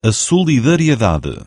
a solidariedade.